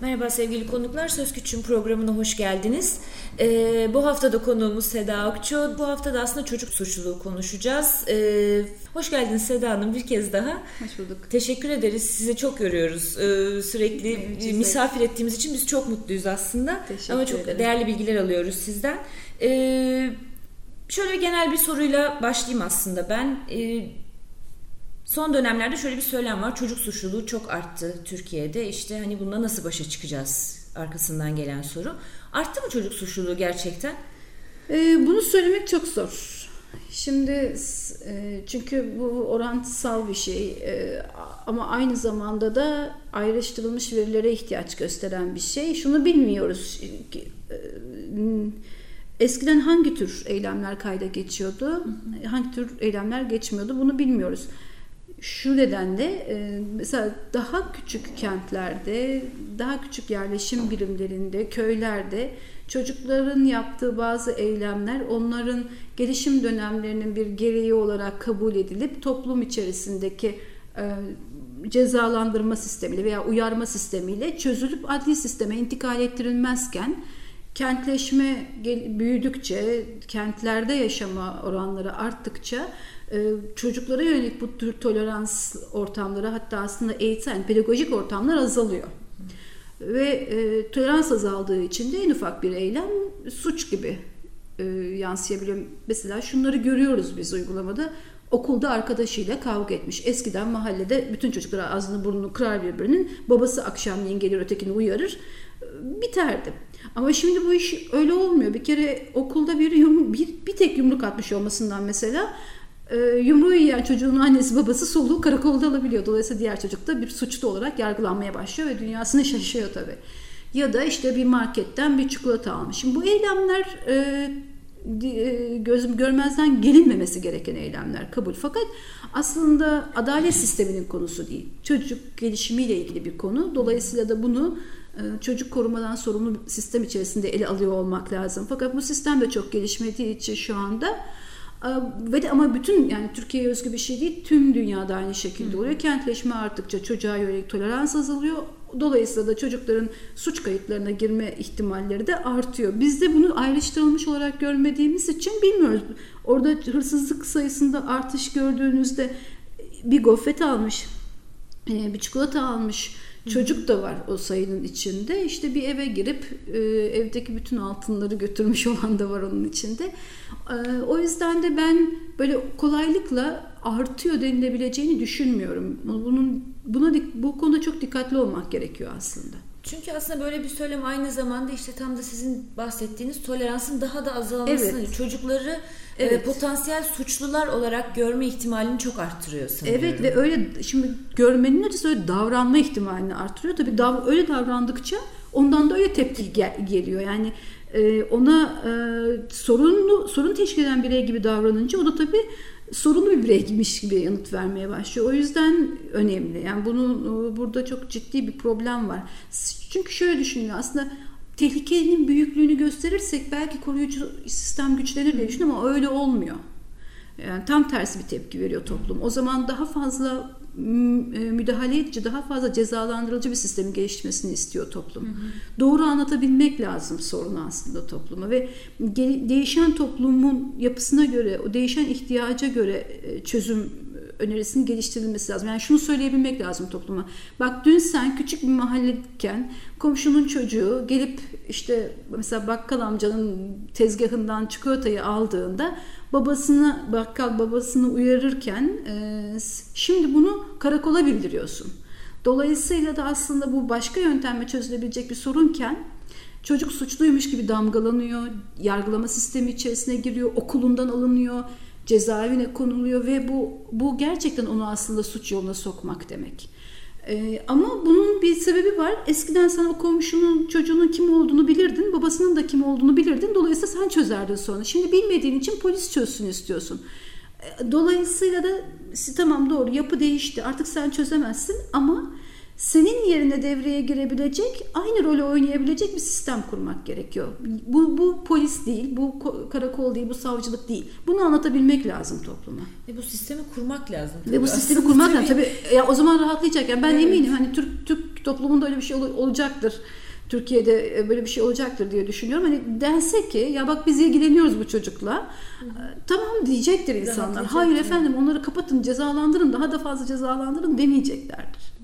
Merhaba sevgili konuklar, Söz Küçüğün programına hoş geldiniz. Ee, bu hafta da konuğumuz Seda Akço. Bu hafta da aslında çocuk suçluluğu konuşacağız. Ee, hoş geldiniz Seda Hanım bir kez daha. Hoş bulduk. Teşekkür ederiz. Sizi çok görüyoruz. Ee, sürekli evet, misafir ettiğimiz için biz çok mutluyuz aslında. Teşekkür Ama çok ederim. değerli bilgiler alıyoruz sizden. Ee, şöyle genel bir soruyla başlayayım aslında ben. Ee, Son dönemlerde şöyle bir söylem var. Çocuk suçluluğu çok arttı Türkiye'de. İşte hani bununla nasıl başa çıkacağız arkasından gelen soru. Arttı mı çocuk suçluluğu gerçekten? Ee, bunu söylemek çok zor. Şimdi e, çünkü bu orantısal bir şey e, ama aynı zamanda da ayrıştırılmış verilere ihtiyaç gösteren bir şey. Şunu bilmiyoruz. E, eskiden hangi tür eylemler kayda geçiyordu? Hangi tür eylemler geçmiyordu? Bunu bilmiyoruz. Şu nedenle e, mesela daha küçük kentlerde, daha küçük yerleşim birimlerinde, köylerde çocukların yaptığı bazı eylemler onların gelişim dönemlerinin bir gereği olarak kabul edilip toplum içerisindeki e, cezalandırma sistemiyle veya uyarma sistemiyle çözülüp adli sisteme intikal ettirilmezken kentleşme büyüdükçe, kentlerde yaşama oranları arttıkça çocuklara yönelik bu tür tolerans ortamları hatta aslında eğitsel, pedagojik ortamlar azalıyor. Ve e, tolerans azaldığı için de en ufak bir eylem suç gibi e, yansıyabiliyor. Mesela şunları görüyoruz biz uygulamada. Okulda arkadaşıyla kavga etmiş. Eskiden mahallede bütün çocuklar ağzını burnunu kırar birbirinin. Babası akşamleyin gelir ötekini uyarır. Biterdi. Ama şimdi bu iş öyle olmuyor. Bir kere okulda bir, yum, bir, bir tek yumruk atmış olmasından mesela e, yumruğu yiyen çocuğun annesi babası soluğu karakolda alabiliyor. Dolayısıyla diğer çocuk da bir suçlu olarak yargılanmaya başlıyor ve dünyasını şaşıyor tabii. Ya da işte bir marketten bir çikolata almış. Şimdi bu eylemler e, e, gözüm görmezden gelinmemesi gereken eylemler kabul. Fakat aslında adalet sisteminin konusu değil. Çocuk gelişimiyle ilgili bir konu. Dolayısıyla da bunu e, çocuk korumadan sorumlu sistem içerisinde ele alıyor olmak lazım. Fakat bu sistem de çok gelişmediği için şu anda ve de ama bütün yani Türkiye'ye özgü bir şey değil. Tüm dünyada aynı şekilde oluyor. Kentleşme arttıkça çocuğa yönelik tolerans azalıyor. Dolayısıyla da çocukların suç kayıtlarına girme ihtimalleri de artıyor. Biz de bunu ayrıştırılmış olarak görmediğimiz için bilmiyoruz. Orada hırsızlık sayısında artış gördüğünüzde bir gofret almış, bir çikolata almış, Çocuk da var o sayının içinde. İşte bir eve girip e, evdeki bütün altınları götürmüş olan da var onun içinde. E, o yüzden de ben böyle kolaylıkla artıyor denilebileceğini düşünmüyorum. Bunun buna bu konuda çok dikkatli olmak gerekiyor aslında. Çünkü aslında böyle bir söylem aynı zamanda işte tam da sizin bahsettiğiniz toleransın daha da azalmasını, evet. çocukları e, evet. potansiyel suçlular olarak görme ihtimalini çok arttırıyor sanıyorum. Evet ve öyle şimdi görmenin ötesi öyle davranma ihtimalini arttırıyor. Tabii dav, öyle davrandıkça ondan da öyle tepki gel, geliyor. Yani e, ona e, sorunlu sorun teşkil eden birey gibi davranınca o da tabii sorunlu bir bireymiş gibi yanıt vermeye başlıyor. O yüzden önemli. Yani bunun burada çok ciddi bir problem var. Çünkü şöyle düşünüyor aslında tehlikenin büyüklüğünü gösterirsek belki koruyucu sistem güçlenir diye düşünüyorum ama öyle olmuyor. Yani tam tersi bir tepki veriyor toplum. O zaman daha fazla e, müdahale edici, daha fazla cezalandırıcı bir sistemin gelişmesini istiyor toplum. Hı hı. Doğru anlatabilmek lazım sorunu aslında topluma ve değişen toplumun yapısına göre, o değişen ihtiyaca göre e, çözüm önerisinin geliştirilmesi lazım. Yani şunu söyleyebilmek lazım topluma. Bak dün sen küçük bir mahalledeyken komşunun çocuğu gelip işte mesela bakkal amcanın tezgahından çikolatayı aldığında babasını bakkal babasını uyarırken e, şimdi bunu karakola bildiriyorsun. Dolayısıyla da aslında bu başka yöntemle çözülebilecek bir sorunken çocuk suçluymuş gibi damgalanıyor, yargılama sistemi içerisine giriyor, okulundan alınıyor, cezaevine konuluyor ve bu bu gerçekten onu aslında suç yoluna sokmak demek. Ee, ama bunun bir sebebi var. Eskiden sen o komşunun çocuğunun kim olduğunu bilirdin, babasının da kim olduğunu bilirdin. Dolayısıyla sen çözerdin sonra. Şimdi bilmediğin için polis çözsün istiyorsun. Ee, dolayısıyla da tamam doğru yapı değişti. Artık sen çözemezsin ama senin yerine devreye girebilecek, aynı rolü oynayabilecek bir sistem kurmak gerekiyor. Bu, bu polis değil, bu karakol değil, bu savcılık değil. Bunu anlatabilmek lazım topluma. Ve bu sistemi kurmak lazım. Ve bu sistemi kurmak lazım. Tabii ya o zaman rahatlayacak. Yani ben evet. eminim hani Türk, Türk toplumunda öyle bir şey olacaktır. Türkiye'de e, böyle bir şey olacaktır diye düşünüyorum. Hani dense ki ya bak biz ilgileniyoruz bu çocukla. Hı. Tamam diyecektir insanlar. Hayır efendim onları kapatın, cezalandırın, daha da fazla cezalandırın demeyeceklerdir.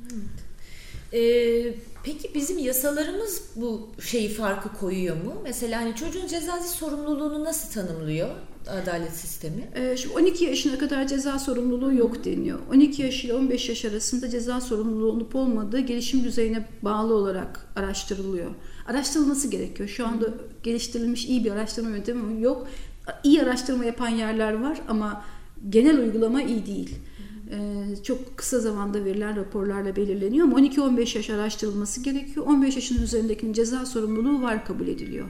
Ee, peki bizim yasalarımız bu şeyi farkı koyuyor mu? Mesela hani çocuğun cezazi sorumluluğunu nasıl tanımlıyor? adalet sistemi? Ee, şimdi 12 yaşına kadar ceza sorumluluğu yok deniyor. 12 yaş ile 15 yaş arasında ceza sorumluluğu olup olmadığı gelişim düzeyine bağlı olarak araştırılıyor. Araştırılması gerekiyor. Şu anda geliştirilmiş iyi bir araştırma yöntemi yok. İyi araştırma yapan yerler var ama genel uygulama iyi değil. Ee, çok kısa zamanda verilen raporlarla belirleniyor ama 12-15 yaş araştırılması gerekiyor. 15 yaşın üzerindekinin ceza sorumluluğu var kabul ediliyor.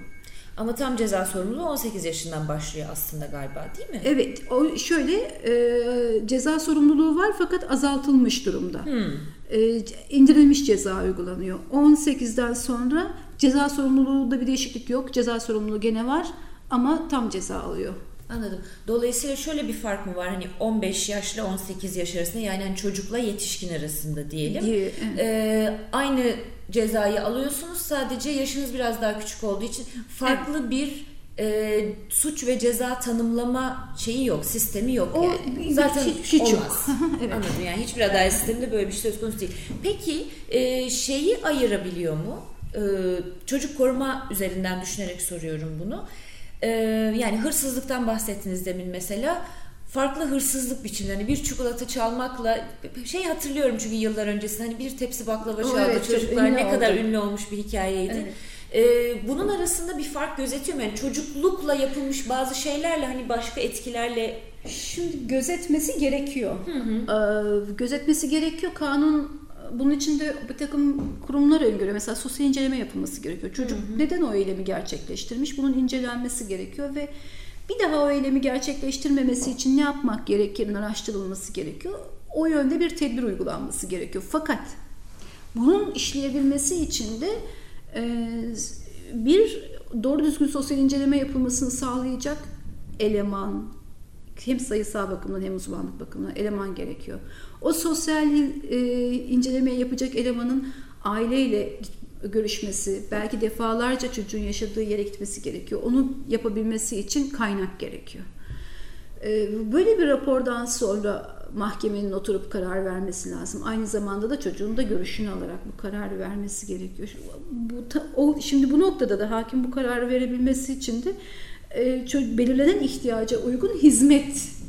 Ama tam ceza sorumluluğu 18 yaşından başlıyor aslında galiba değil mi? Evet. O şöyle e, ceza sorumluluğu var fakat azaltılmış durumda. Hmm. E, indirilmiş ceza uygulanıyor. 18'den sonra ceza sorumluluğunda bir değişiklik yok. Ceza sorumluluğu gene var ama tam ceza alıyor. Anladım. Dolayısıyla şöyle bir fark mı var? Hani 15 yaşla 18 yaş arasında yani hani çocukla yetişkin arasında diyelim. Diye, evet. ee, aynı cezayı alıyorsunuz. Sadece yaşınız biraz daha küçük olduğu için farklı evet. bir e, suç ve ceza tanımlama şeyi yok, sistemi yok o, yani. Zaten hiç, hiç olmaz. Yok. evet. Anladım yani hiçbir adalet sisteminde böyle bir şey söz konusu değil. Peki e, şeyi ayırabiliyor mu? E, çocuk koruma üzerinden düşünerek soruyorum bunu. E, yani hırsızlıktan bahsettiniz demin mesela farklı hırsızlık biçimleri. Hani bir çikolata çalmakla şey hatırlıyorum çünkü yıllar öncesinde hani bir tepsi baklava çaldı evet, çocuklar ne oldu. kadar ünlü olmuş bir hikayeydi. Evet. Ee, bunun arasında bir fark gözetiyor mu? Yani çocuklukla yapılmış bazı şeylerle hani başka etkilerle Şimdi gözetmesi gerekiyor. Hı hı. Ee, gözetmesi gerekiyor. Kanun bunun içinde bir takım kurumlar öngörüyor. Mesela sosyal inceleme yapılması gerekiyor. Çocuk hı hı. neden o eylemi gerçekleştirmiş? Bunun incelenmesi gerekiyor ve bir daha o eylemi gerçekleştirmemesi için ne yapmak gerekir araştırılması gerekiyor. O yönde bir tedbir uygulanması gerekiyor. Fakat bunun işleyebilmesi için de e, bir doğru düzgün sosyal inceleme yapılmasını sağlayacak eleman, hem sayısal bakımdan hem uzmanlık bakımından eleman gerekiyor. O sosyal e, inceleme yapacak elemanın aileyle görüşmesi, belki defalarca çocuğun yaşadığı yere gitmesi gerekiyor. Onu yapabilmesi için kaynak gerekiyor. Ee, böyle bir rapordan sonra mahkemenin oturup karar vermesi lazım. Aynı zamanda da çocuğun da görüşünü alarak bu kararı vermesi gerekiyor. Bu, o, şimdi bu noktada da hakim bu kararı verebilmesi için de e, belirlenen ihtiyaca uygun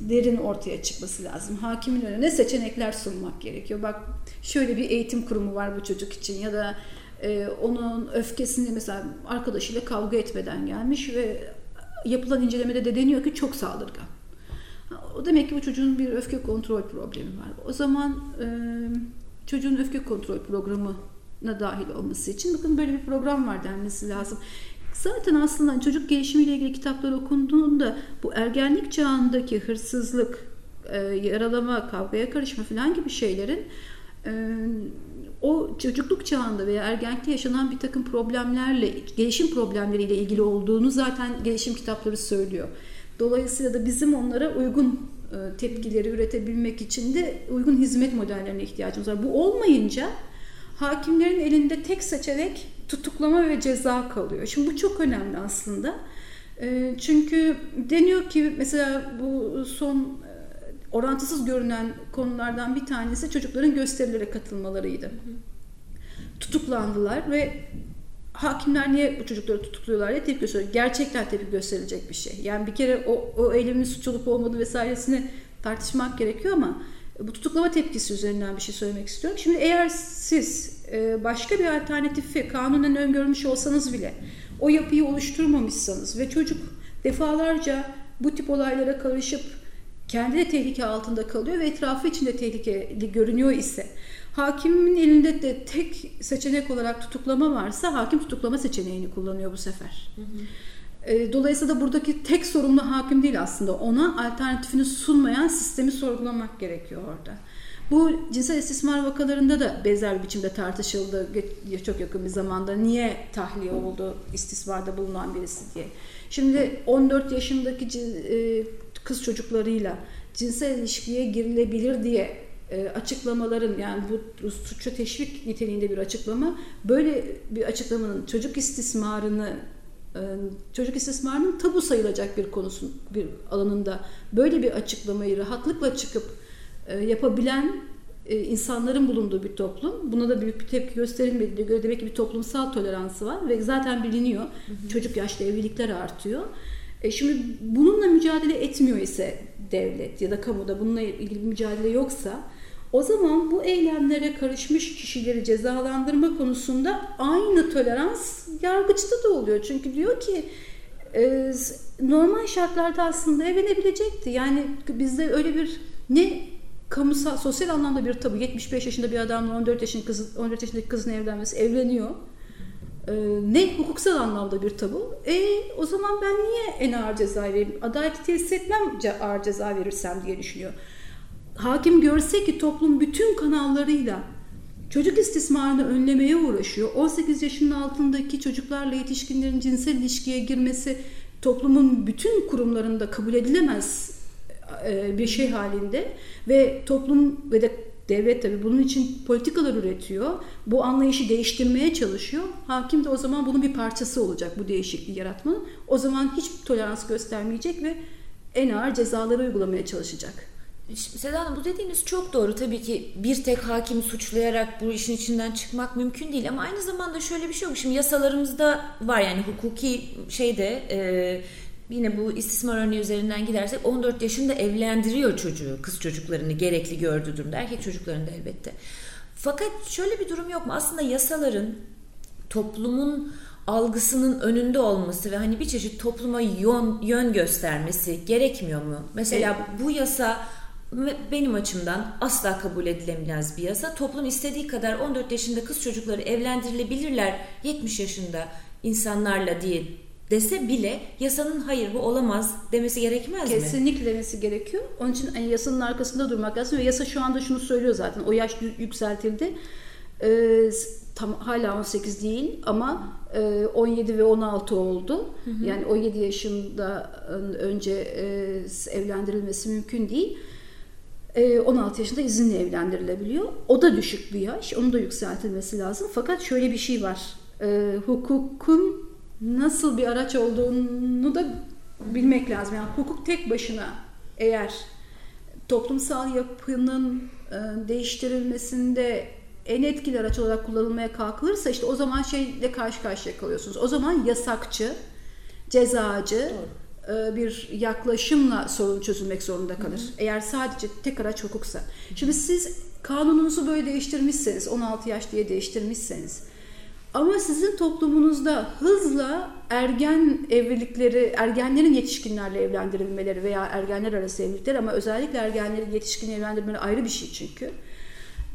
hizmetlerin ortaya çıkması lazım. Hakimin önüne seçenekler sunmak gerekiyor. Bak şöyle bir eğitim kurumu var bu çocuk için ya da e, onun öfkesini mesela arkadaşıyla kavga etmeden gelmiş ve yapılan incelemede de deniyor ki çok saldırgan. O demek ki bu çocuğun bir öfke kontrol problemi var. O zaman e, çocuğun öfke kontrol programına dahil olması için bakın böyle bir program var denmesi lazım. Zaten aslında çocuk gelişimiyle ilgili kitaplar okunduğunda bu ergenlik çağındaki hırsızlık, e, yaralama, kavgaya karışma falan gibi şeylerin e, o çocukluk çağında veya ergenlikte yaşanan bir takım problemlerle, gelişim problemleriyle ilgili olduğunu zaten gelişim kitapları söylüyor. Dolayısıyla da bizim onlara uygun e, tepkileri üretebilmek için de uygun hizmet modellerine ihtiyacımız var. Bu olmayınca hakimlerin elinde tek seçenek tutuklama ve ceza kalıyor. Şimdi bu çok önemli aslında. E, çünkü deniyor ki mesela bu son orantısız görünen konulardan bir tanesi çocukların gösterilere katılmalarıydı. Tutuklandılar ve hakimler niye bu çocukları tutukluyorlar diye tepki gösteriyor. Gerçekten tepki gösterilecek bir şey. Yani bir kere o, o eylemin suç olup olmadığı vesairesini tartışmak gerekiyor ama bu tutuklama tepkisi üzerinden bir şey söylemek istiyorum. Şimdi eğer siz e, başka bir alternatifi kanunen öngörmüş olsanız bile o yapıyı oluşturmamışsanız ve çocuk defalarca bu tip olaylara karışıp kendi de tehlike altında kalıyor ve etrafı içinde tehlikeli görünüyor ise hakimin elinde de tek seçenek olarak tutuklama varsa hakim tutuklama seçeneğini kullanıyor bu sefer. Hı hı. E, dolayısıyla da buradaki tek sorumlu hakim değil aslında. Ona alternatifini sunmayan sistemi sorgulamak gerekiyor orada. Bu cinsel istismar vakalarında da benzer bir biçimde tartışıldı çok yakın bir zamanda. Niye tahliye oldu istismarda bulunan birisi diye. Şimdi 14 yaşındaki e, kız çocuklarıyla cinsel ilişkiye girilebilir diye e, açıklamaların yani bu suça teşvik niteliğinde bir açıklama böyle bir açıklamanın çocuk istismarını e, çocuk istismarının tabu sayılacak bir konusun bir alanında böyle bir açıklamayı rahatlıkla çıkıp e, yapabilen e, insanların bulunduğu bir toplum. Buna da büyük bir tepki gösterilmediğine göre demek ki bir toplumsal toleransı var ve zaten biliniyor. Hı hı. Çocuk yaşta evlilikler artıyor. E şimdi bununla mücadele etmiyor ise devlet ya da kamuda bununla ilgili bir mücadele yoksa o zaman bu eylemlere karışmış kişileri cezalandırma konusunda aynı tolerans yargıçta da oluyor. Çünkü diyor ki e, normal şartlarda aslında evlenebilecekti. Yani bizde öyle bir ne kamusal sosyal anlamda bir tabu 75 yaşında bir adamla 14 yaşındaki kız 14 yaşındaki kızın evlenmesi evleniyor. Ee, ne hukuksal anlamda bir tabu. E o zaman ben niye en ağır ceza vereyim? Adaleti tesis etmem ağır ceza verirsem diye düşünüyor. Hakim görse ki toplum bütün kanallarıyla çocuk istismarını önlemeye uğraşıyor. 18 yaşının altındaki çocuklarla yetişkinlerin cinsel ilişkiye girmesi toplumun bütün kurumlarında kabul edilemez e, bir şey halinde ve toplum ve de devlet tabii bunun için politikalar üretiyor. Bu anlayışı değiştirmeye çalışıyor. Hakim de o zaman bunun bir parçası olacak bu değişikliği yaratmanın. O zaman hiç tolerans göstermeyecek ve en ağır cezaları uygulamaya çalışacak. Seda Hanım bu dediğiniz çok doğru. Tabii ki bir tek hakim suçlayarak bu işin içinden çıkmak mümkün değil. Ama aynı zamanda şöyle bir şey yok. Şimdi yasalarımızda var yani hukuki şeyde... E, yine bu istismar örneği üzerinden gidersek 14 yaşında evlendiriyor çocuğu, kız çocuklarını gerekli gördüğü durumda, erkek çocuklarını da elbette. Fakat şöyle bir durum yok mu? Aslında yasaların toplumun algısının önünde olması ve hani bir çeşit topluma yön, yön göstermesi gerekmiyor mu? Mesela bu yasa benim açımdan asla kabul edilemez bir yasa. Toplum istediği kadar 14 yaşında kız çocukları evlendirilebilirler 70 yaşında insanlarla diye dese bile yasanın hayır bu olamaz demesi gerekmez Kesinlikle mi? Kesinlikle demesi gerekiyor. Onun için yani yasanın arkasında durmak lazım ve yasa şu anda şunu söylüyor zaten. O yaş yükseltildi. Ee, tam hala 18 değil ama e, 17 ve 16 oldu. Hı hı. Yani 17 yaşında önce e, evlendirilmesi mümkün değil. 16 e, yaşında izinle evlendirilebiliyor. O da düşük bir yaş. Onun da yükseltilmesi lazım. Fakat şöyle bir şey var. E, hukukun nasıl bir araç olduğunu da bilmek lazım. Yani hukuk tek başına eğer toplumsal yapının e, değiştirilmesinde en etkili araç olarak kullanılmaya kalkılırsa işte o zaman şeyle karşı karşıya kalıyorsunuz. O zaman yasakçı, cezacı Doğru. E, bir yaklaşımla sorun çözülmek zorunda kalır. Hı hı. Eğer sadece tek araç hukuksa. Şimdi siz kanununuzu böyle değiştirmişseniz, 16 yaş diye değiştirmişseniz ama sizin toplumunuzda hızla ergen evlilikleri, ergenlerin yetişkinlerle evlendirilmeleri veya ergenler arası evlilikler ama özellikle ergenlerin yetişkin evlendirmeleri ayrı bir şey çünkü.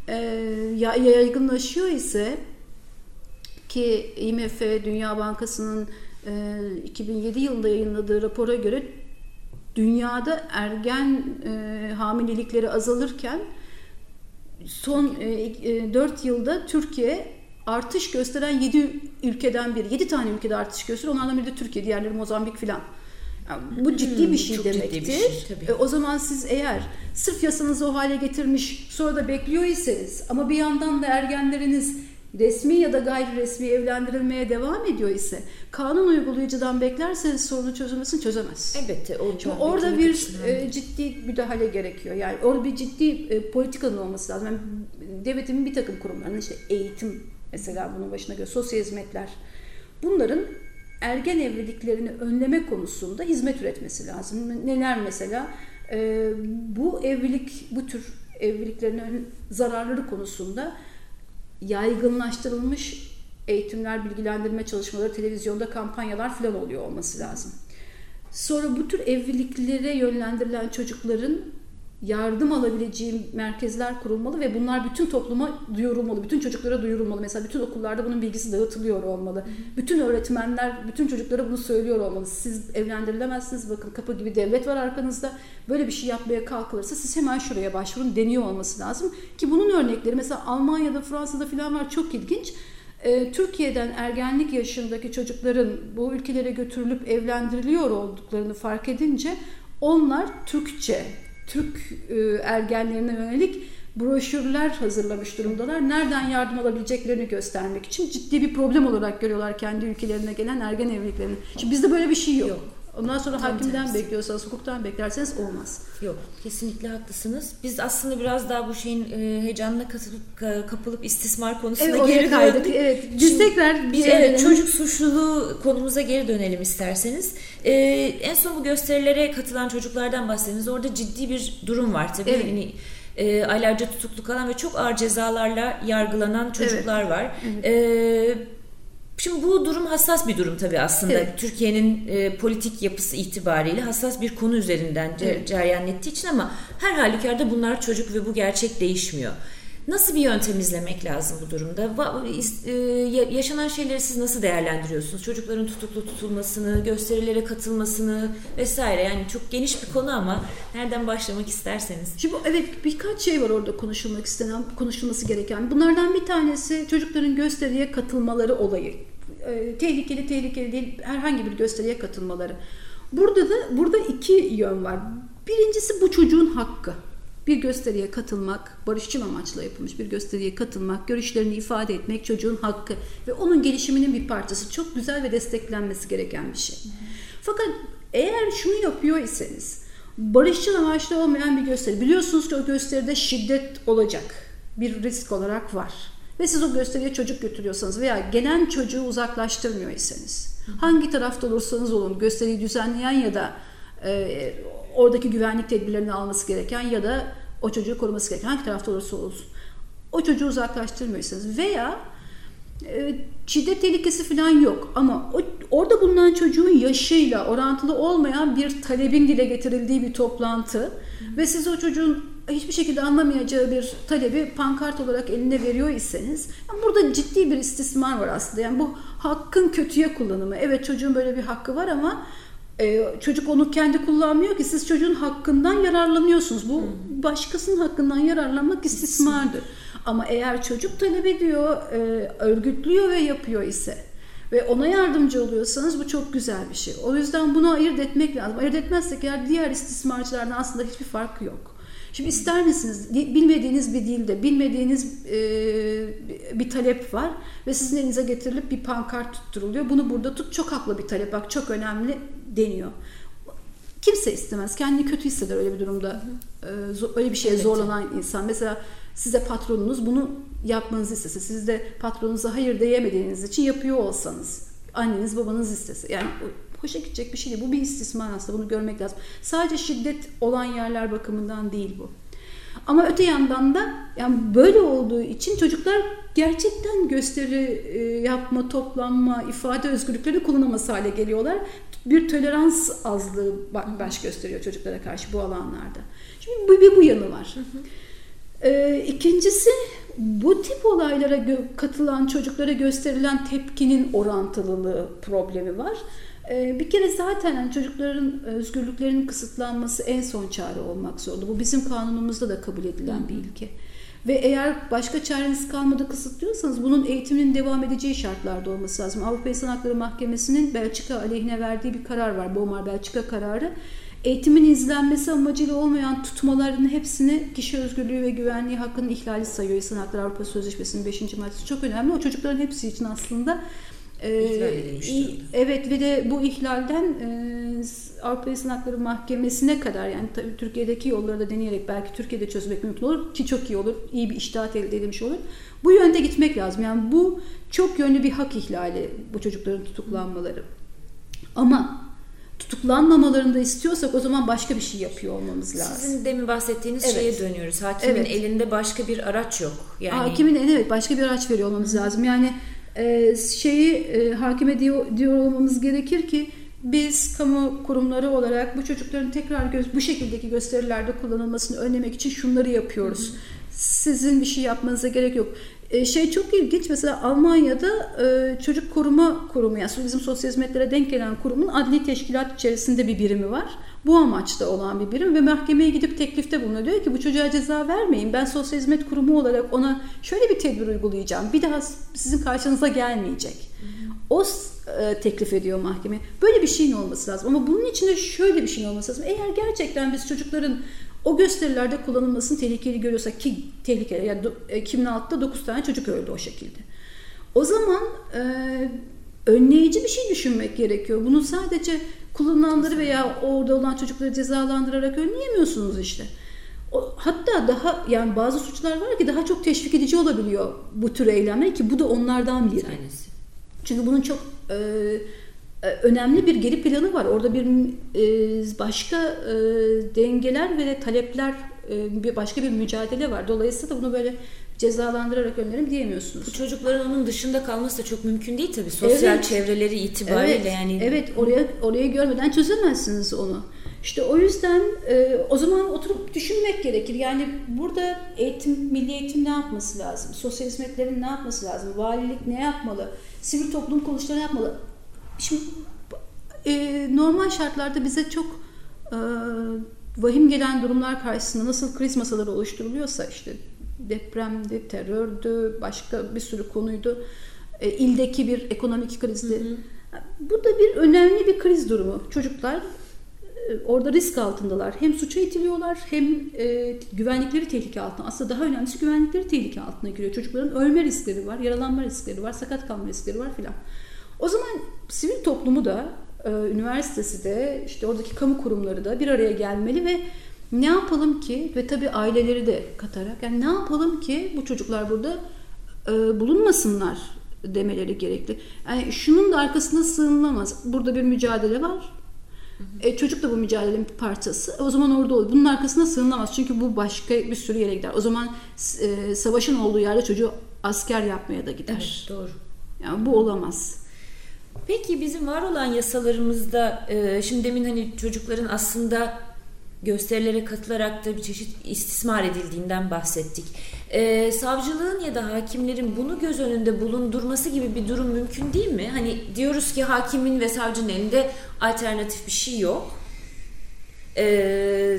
Ee, yaygınlaşıyor ise ki IMF Dünya Bankası'nın e, 2007 yılında yayınladığı rapora göre dünyada ergen e, hamilelikleri azalırken son e, 4 e, yılda Türkiye artış gösteren 7 ülkeden biri. 7 tane ülkede artış gösteriyor. Onlardan biri de Türkiye, diğerleri Mozambik filan. Yani bu ciddi bir hmm, şey Çok demektir. Bir şey, tabii. E, o zaman siz eğer sırf yasanızı o hale getirmiş sonra da bekliyor iseniz ama bir yandan da ergenleriniz resmi ya da gayri resmi evlendirilmeye devam ediyor ise kanun uygulayıcıdan beklerseniz sorunun çözülmesini çözemez. Elbette. Çünkü orada bir e, ciddi müdahale gerekiyor. Yani orada bir ciddi e, politikanın olması lazım. Yani devletin bir takım kurumlarının işte eğitim Mesela bunun başına göre sosyal hizmetler. Bunların ergen evliliklerini önleme konusunda hizmet üretmesi lazım. Neler mesela? Ee, bu evlilik, bu tür evliliklerin zararları konusunda yaygınlaştırılmış eğitimler, bilgilendirme çalışmaları, televizyonda kampanyalar falan oluyor olması lazım. Sonra bu tür evliliklere yönlendirilen çocukların yardım alabileceğim merkezler kurulmalı ve bunlar bütün topluma duyurulmalı, bütün çocuklara duyurulmalı. Mesela bütün okullarda bunun bilgisi dağıtılıyor olmalı. Bütün öğretmenler bütün çocuklara bunu söylüyor olmalı. Siz evlendirilemezsiniz bakın kapı gibi devlet var arkanızda. Böyle bir şey yapmaya kalkılırsa siz hemen şuraya başvurun deniyor olması lazım. Ki bunun örnekleri mesela Almanya'da, Fransa'da falan var çok ilginç. Ee, Türkiye'den ergenlik yaşındaki çocukların bu ülkelere götürülüp evlendiriliyor olduklarını fark edince onlar Türkçe Türk e, ergenlerine yönelik broşürler hazırlamış durumdalar. Nereden yardım alabileceklerini göstermek için ciddi bir problem olarak görüyorlar kendi ülkelerine gelen ergen evliliklerini. Şimdi bizde böyle bir şey yok. yok. Ondan sonra Tam hakimden tersi. bekliyorsanız, hukuktan beklerseniz olmaz. Yok, kesinlikle haklısınız. Biz aslında biraz daha bu şeyin e, heyecanına katılıp kapılıp istismar konusuna evet, geri kaydık. Evet, biz Şimdi, tekrar biz evet, çocuk suçluluğu konumuza geri dönelim isterseniz. Ee, en son bu gösterilere katılan çocuklardan bahsediniz. Orada ciddi bir durum var tabii. Evet. Yani, e, aylarca tutuklu kalan ve çok ağır cezalarla yargılanan çocuklar evet. var. Evet. E, Şimdi bu durum hassas bir durum tabii aslında. Evet. Türkiye'nin e, politik yapısı itibariyle hassas bir konu üzerinden evet. cereyan ettiği için ama her halükarda bunlar çocuk ve bu gerçek değişmiyor. Nasıl bir yöntem izlemek lazım bu durumda? E, yaşanan şeyleri siz nasıl değerlendiriyorsunuz? Çocukların tutuklu tutulmasını, gösterilere katılmasını vesaire. Yani çok geniş bir konu ama nereden başlamak isterseniz. Şimdi evet birkaç şey var orada konuşulmak istenen, konuşulması gereken. Bunlardan bir tanesi çocukların gösteriye katılmaları olayı. E, tehlikeli tehlikeli değil herhangi bir gösteriye katılmaları. Burada da burada iki yön var. Birincisi bu çocuğun hakkı bir gösteriye katılmak, barışçıl amaçla yapılmış bir gösteriye katılmak, görüşlerini ifade etmek çocuğun hakkı ve onun gelişiminin bir parçası. Çok güzel ve desteklenmesi gereken bir şey. Fakat eğer şunu yapıyor iseniz, barışçıl amaçlı olmayan bir gösteri, biliyorsunuz ki o gösteride şiddet olacak bir risk olarak var. Ve siz o gösteriye çocuk götürüyorsanız veya gelen çocuğu uzaklaştırmıyor iseniz, hangi tarafta olursanız olun gösteriyi düzenleyen ya da e, oradaki güvenlik tedbirlerini alması gereken ya da o çocuğu koruması gereken hangi tarafta olursa olsun. O çocuğu uzaklaştırmıyorsanız veya e, şiddet tehlikesi falan yok ama o, orada bulunan çocuğun yaşıyla orantılı olmayan bir talebin dile getirildiği bir toplantı Hı. ve siz o çocuğun hiçbir şekilde anlamayacağı bir talebi pankart olarak eline veriyor iseniz yani burada ciddi bir istismar var aslında. Yani bu hakkın kötüye kullanımı. Evet çocuğun böyle bir hakkı var ama e, çocuk onu kendi kullanmıyor ki siz çocuğun hakkından yararlanıyorsunuz. Bu başkasının hakkından yararlanmak istismardır. Ama eğer çocuk talep ediyor, e, örgütlüyor ve yapıyor ise ve ona yardımcı oluyorsanız bu çok güzel bir şey. O yüzden bunu ayırt etmek lazım. Ayırt etmezsek eğer diğer istismarcılardan aslında hiçbir fark yok. Şimdi ister misiniz bilmediğiniz bir dilde, bilmediğiniz e, bir talep var ve sizin elinize getirilip bir pankart tutturuluyor. Bunu burada tut çok haklı bir talep bak çok önemli deniyor. Kimse istemez. Kendini kötü hisseder öyle bir durumda. E, öyle bir şeye evet. zorlanan insan. Mesela size patronunuz bunu yapmanızı istese, siz de patronunuza hayır diyemediğiniz için yapıyor olsanız, anneniz babanız istese. Yani hoşa gidecek bir şey değil. Bu bir istismar aslında. Bunu görmek lazım. Sadece şiddet olan yerler bakımından değil bu. Ama öte yandan da yani böyle olduğu için çocuklar gerçekten gösteri e, yapma, toplanma, ifade özgürlüklerini kullanamaz hale geliyorlar. Bir tolerans azlığı baş gösteriyor çocuklara karşı bu alanlarda. Şimdi bu bir bu yanı var. Ee, ikincisi bu tip olaylara katılan çocuklara gösterilen tepkinin orantılılığı problemi var. Ee, bir kere zaten yani çocukların özgürlüklerinin kısıtlanması en son çare olmak zorunda. Bu bizim kanunumuzda da kabul edilen bir ilke. Ve eğer başka çareniz kalmadı kısıtlıyorsanız bunun eğitiminin devam edeceği şartlarda olması lazım. Avrupa İnsan Hakları Mahkemesi'nin Belçika aleyhine verdiği bir karar var. Bomar Belçika kararı. Eğitimin izlenmesi amacıyla olmayan tutmaların hepsini kişi özgürlüğü ve güvenliği hakkının ihlali sayıyor. İnsan Hakları Avrupa Sözleşmesi'nin 5. maddesi çok önemli. O çocukların hepsi için aslında ee, evet ve de bu ihlalden e, Avrupa İnsan Hakları Mahkemesi'ne kadar yani tabii Türkiye'deki yolları da deneyerek belki Türkiye'de çözmek mümkün olur ki çok iyi olur. iyi bir iştahat elde edilmiş olur. Bu yönde gitmek lazım. Yani bu çok yönlü bir hak ihlali bu çocukların tutuklanmaları. Ama tutuklanmamalarını da istiyorsak o zaman başka bir şey yapıyor olmamız lazım. Sizin demin bahsettiğiniz evet. şeye dönüyoruz. Hakimin evet. elinde başka bir araç yok. Yani Hakimin evet başka bir araç veriyor olmamız Hı. lazım. Yani e, şeyi e, hakime diyor, diyor olmamız gerekir ki biz kamu kurumları olarak bu çocukların tekrar göz, bu şekildeki gösterilerde kullanılmasını önlemek için şunları yapıyoruz. Hı hı. Sizin bir şey yapmanıza gerek yok. E, şey çok ilginç mesela Almanya'da e, çocuk koruma kurumu yani bizim sosyal hizmetlere denk gelen kurumun adli teşkilat içerisinde bir birimi var. Bu amaçta olan bir birim ve mahkemeye gidip teklifte bulunuyor. Diyor ki bu çocuğa ceza vermeyin. Ben sosyal hizmet kurumu olarak ona şöyle bir tedbir uygulayacağım. Bir daha sizin karşınıza gelmeyecek. O e, teklif ediyor mahkeme. Böyle bir şeyin olması lazım. Ama bunun içinde şöyle bir şeyin olması lazım. Eğer gerçekten biz çocukların O gösterilerde kullanılmasını tehlikeli görüyorsa ki tehlikeli yani 2006'da 9 tane çocuk öldü o şekilde. O zaman e, önleyici bir şey düşünmek gerekiyor. Bunu sadece kullananları veya orada olan çocukları cezalandırarak önleyemiyorsunuz işte. O, hatta daha yani bazı suçlar var ki daha çok teşvik edici olabiliyor bu tür eylemler ki bu da onlardan biri. Tanesi. Çünkü bunun çok e, e, önemli bir geri planı var. Orada bir e, başka e, dengeler ve talepler e, bir başka bir mücadele var. Dolayısıyla da bunu böyle cezalandırarak önlerim diyemiyorsunuz. Bu çocukların onun dışında kalması da çok mümkün değil tabii. Sosyal evet. çevreleri itibariyle evet. yani. Evet, oraya orayı görmeden çözemezsiniz onu. İşte o yüzden e, o zaman oturup düşünmek gerekir. Yani burada eğitim, milli eğitim ne yapması lazım? Sosyal hizmetlerin ne yapması lazım? Valilik ne yapmalı? Sivil toplum kuruluşları ne yapmalı? Şimdi e, normal şartlarda bize çok e, vahim gelen durumlar karşısında nasıl kriz masaları oluşturuluyorsa işte depremdi, terördü, başka bir sürü konuydu. E, ildeki bir ekonomik krizdi. Hı hı. Bu da bir önemli bir kriz durumu. Çocuklar e, orada risk altındalar. Hem suça itiliyorlar hem e, güvenlikleri tehlike altına. Aslında daha önemlisi güvenlikleri tehlike altına giriyor. Çocukların ölme riskleri var, yaralanma riskleri var, sakat kalma riskleri var filan. O zaman sivil toplumu da, e, üniversitesi de, işte oradaki kamu kurumları da bir araya gelmeli ve ne yapalım ki ve tabii aileleri de katarak yani ne yapalım ki bu çocuklar burada e, bulunmasınlar demeleri gerekli. Yani şunun da arkasında sığınılamaz. Burada bir mücadele var. E, çocuk da bu mücadelenin bir parçası. O zaman orada olur. Bunun arkasında sığınılamaz. Çünkü bu başka bir sürü yere gider. O zaman e, savaşın olduğu yerde çocuğu asker yapmaya da gider. Evet, doğru. Yani bu olamaz. Peki bizim var olan yasalarımızda e, şimdi demin hani çocukların aslında gösterilere katılarak da bir çeşit istismar edildiğinden bahsettik. Ee, savcılığın ya da hakimlerin bunu göz önünde bulundurması gibi bir durum mümkün değil mi? Hani diyoruz ki hakimin ve savcının elinde alternatif bir şey yok. Ee,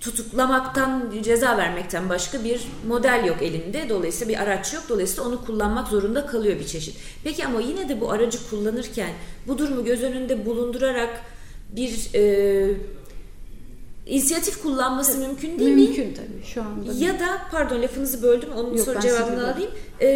tutuklamaktan, ceza vermekten başka bir model yok elinde. Dolayısıyla bir araç yok. Dolayısıyla onu kullanmak zorunda kalıyor bir çeşit. Peki ama yine de bu aracı kullanırken bu durumu göz önünde bulundurarak bir e, inisiyatif kullanması mümkün değil mümkün mi? Mümkün tabii şu anda. Ya da pardon lafınızı böldüm onun Yok, soru cevabını alayım. Ee,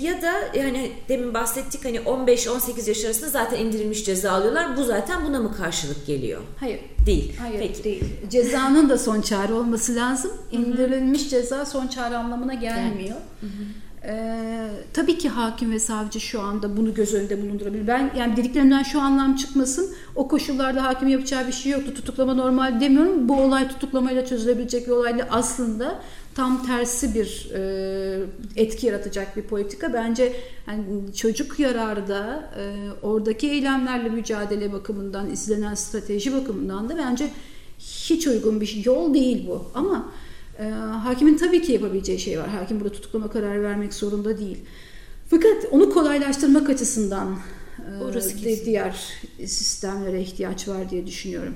ya da yani demin bahsettik hani 15-18 yaş arasında zaten indirilmiş ceza alıyorlar. Bu zaten buna mı karşılık geliyor? Hayır. Değil. Hayır Peki. değil. Cezanın da son çare olması lazım. İndirilmiş ceza son çare anlamına gelmiyor. Hı hı. Ee, tabii ki hakim ve savcı şu anda bunu göz önünde bulundurabilir. Ben yani dediklerimden şu anlam çıkmasın. O koşullarda hakim yapacağı bir şey yoktu. Tutuklama normal demiyorum. Bu olay tutuklamayla çözülebilecek bir olay değil. Aslında tam tersi bir e, etki yaratacak bir politika. Bence yani çocuk yararda e, oradaki eylemlerle mücadele bakımından, izlenen strateji bakımından da bence hiç uygun bir yol değil bu. Ama e, hakimin tabii ki yapabileceği şey var. Hakim burada tutuklama kararı vermek zorunda değil. Fakat onu kolaylaştırmak açısından e, de diğer sistemlere ihtiyaç var diye düşünüyorum.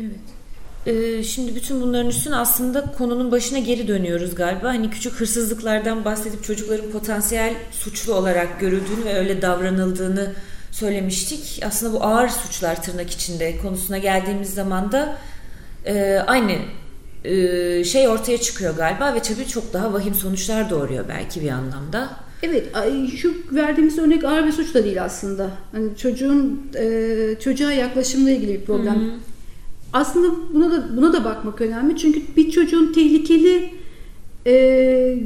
Evet. Ee, şimdi bütün bunların üstüne aslında konunun başına geri dönüyoruz galiba. Hani küçük hırsızlıklardan bahsedip çocukların potansiyel suçlu olarak görüldüğünü ve öyle davranıldığını söylemiştik. Aslında bu ağır suçlar tırnak içinde konusuna geldiğimiz zaman da e, aynı e, şey ortaya çıkıyor galiba ve tabii çok daha vahim sonuçlar doğuruyor belki bir anlamda. Evet, şu verdiğimiz örnek ağır bir suç da değil aslında. Hani çocuğun e, çocuğa yaklaşımla ilgili bir problem. Hı-hı. Aslında buna da buna da bakmak önemli çünkü bir çocuğun tehlikeli e,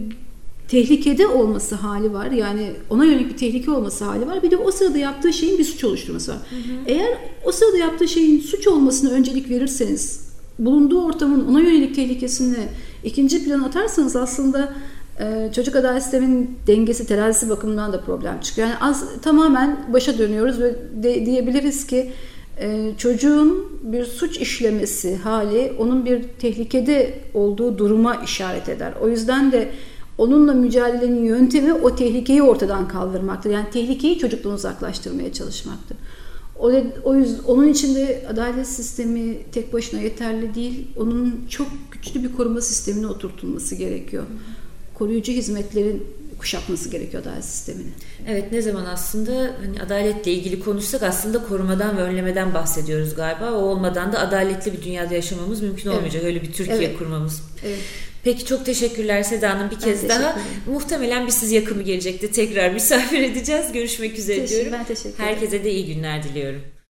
tehlikede olması hali var. Yani ona yönelik bir tehlike olması hali var. Bir de o sırada yaptığı şeyin bir suç oluşturması var. Hı hı. Eğer o sırada yaptığı şeyin suç olmasına öncelik verirseniz bulunduğu ortamın ona yönelik tehlikesini ikinci plana atarsanız aslında e, çocuk adalet sistemin dengesi terazisi bakımından da problem çıkıyor. Yani az, tamamen başa dönüyoruz ve de, diyebiliriz ki e, çocuğun bir suç işlemesi hali onun bir tehlikede olduğu duruma işaret eder. O yüzden de onunla mücadelenin yöntemi o tehlikeyi ortadan kaldırmaktır. Yani tehlikeyi çocuktan uzaklaştırmaya çalışmaktır. O, o yüzden onun içinde adalet sistemi tek başına yeterli değil. Onun çok güçlü bir koruma sistemine oturtulması gerekiyor. Koruyucu hizmetlerin kuşatması gerekiyor adalet sistemini. Evet ne zaman aslında hani adaletle ilgili konuşsak aslında korumadan ve önlemeden bahsediyoruz galiba. O olmadan da adaletli bir dünyada yaşamamız mümkün olmayacak. Evet. Öyle bir Türkiye evet. kurmamız. Evet. Peki çok teşekkürler Seda Hanım bir kez daha. Muhtemelen bir siz yakımı gelecekti. Tekrar misafir edeceğiz. Görüşmek üzere Teşekkür, diyorum. Ben teşekkür ederim. Herkese de iyi günler diliyorum.